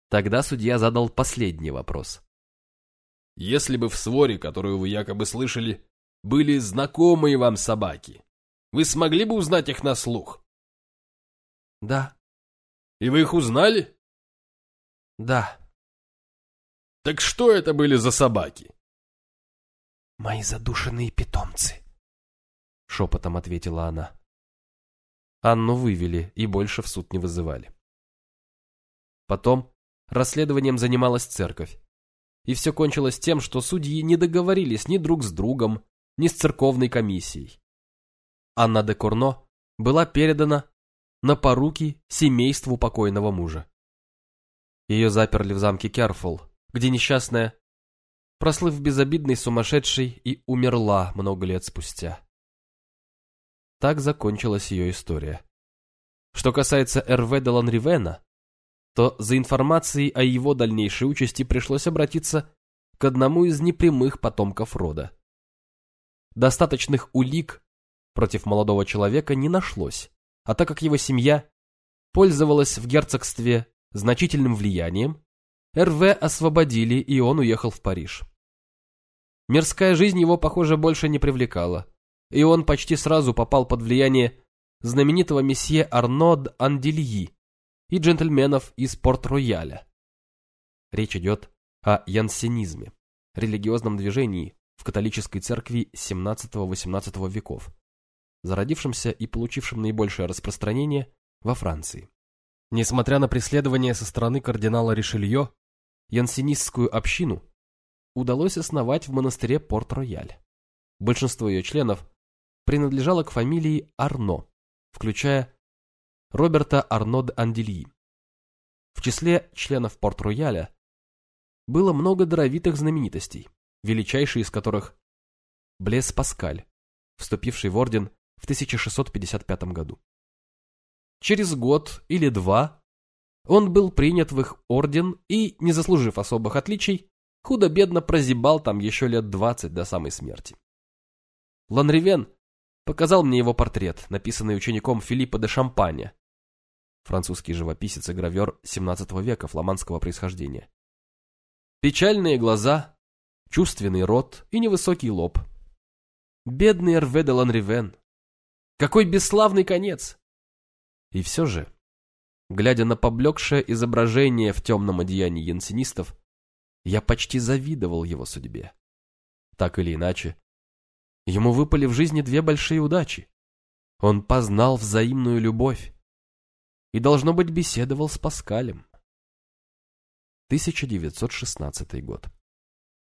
Тогда судья задал последний вопрос. Если бы в своре, которую вы якобы слышали, были знакомые вам собаки, вы смогли бы узнать их на слух? Да. И вы их узнали? Да. Так что это были за собаки? Мои задушенные питомцы, шепотом ответила она. Анну вывели и больше в суд не вызывали. Потом расследованием занималась церковь. И все кончилось тем, что судьи не договорились ни друг с другом, ни с церковной комиссией. Анна де Курно была передана на поруки семейству покойного мужа. Ее заперли в замке Керфул, где несчастная, прослыв безобидной сумасшедшей, и умерла много лет спустя. Так закончилась ее история. Что касается Эрве де Ланривена, то за информацией о его дальнейшей участи пришлось обратиться к одному из непрямых потомков рода. Достаточных улик против молодого человека не нашлось, а так как его семья пользовалась в герцогстве значительным влиянием, РВ освободили, и он уехал в Париж. Мирская жизнь его, похоже, больше не привлекала, и он почти сразу попал под влияние знаменитого месье Арнод Андельи и джентльменов из Порт-Рояля. Речь идет о янсенизме, религиозном движении в католической церкви XVII-XVIII веков, зародившемся и получившем наибольшее распространение во Франции. Несмотря на преследование со стороны кардинала Ришелье, янсенистскую общину удалось основать в монастыре Порт-Рояль. Большинство ее членов принадлежало к фамилии Арно, включая Роберта Арно де Андельи. В числе членов Порт-Рояля было много даровитых знаменитостей, величайший из которых Блес Паскаль, вступивший в орден в 1655 году. Через год или два он был принят в их орден и, не заслужив особых отличий, худо-бедно прозябал там еще лет двадцать до самой смерти. Ланривен показал мне его портрет, написанный учеником Филиппа де Шампаня, французский живописец и гравер XVII века фламандского происхождения. Печальные глаза, чувственный рот и невысокий лоб. Бедный Эрве де Ланривен. Какой бесславный конец! И все же, глядя на поблекшее изображение в темном одеянии янсенистов, я почти завидовал его судьбе. Так или иначе, ему выпали в жизни две большие удачи. Он познал взаимную любовь и, должно быть, беседовал с Паскалем. 1916 год.